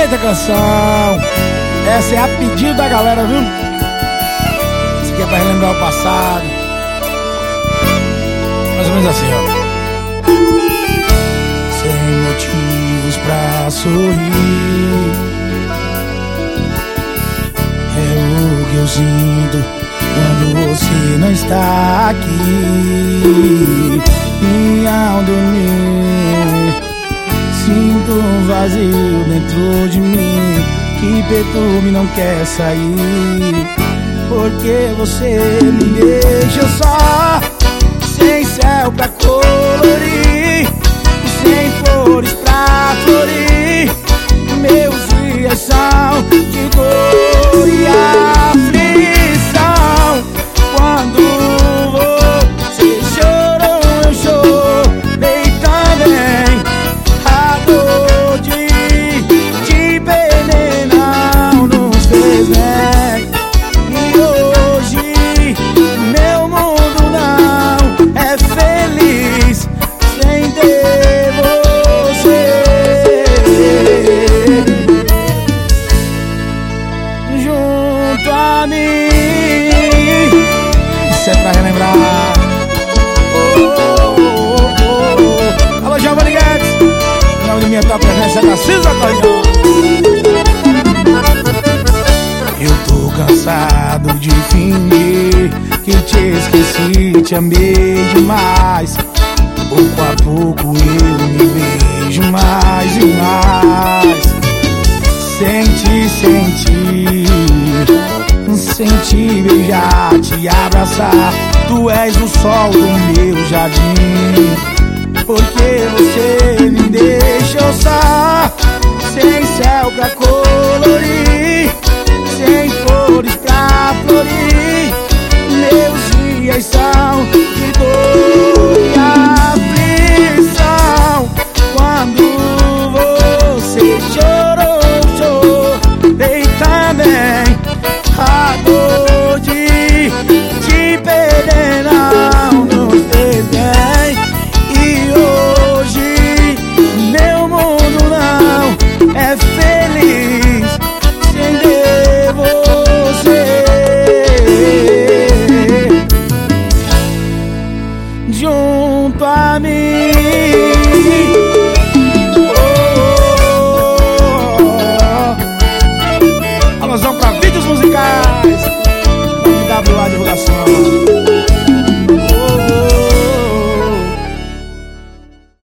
Eita canção! Essa é a pedido da galera, viu? Isso aqui é pra relembrar o passado. Mais ou menos assim, ó. Sem motivos pra sorrir. É o que eu sinto quando você não está aqui. E ao dormir, sinto um vazio dentro de mim que perturba não quer sair. Porque você me deixa só, sem céu pra colorir, Cisa Tonhão. Eu tô cansado de fingir que te esqueci, te amei demais. Pouco a pouco eu me vejo mais e mais. Sente, sente, sente beijar, te abraçar. Tu és o sol do meu jardim. Céu pra colorir, junto a mim. Oh, oh. Alusão para vídeos musicais. WA Divulgação.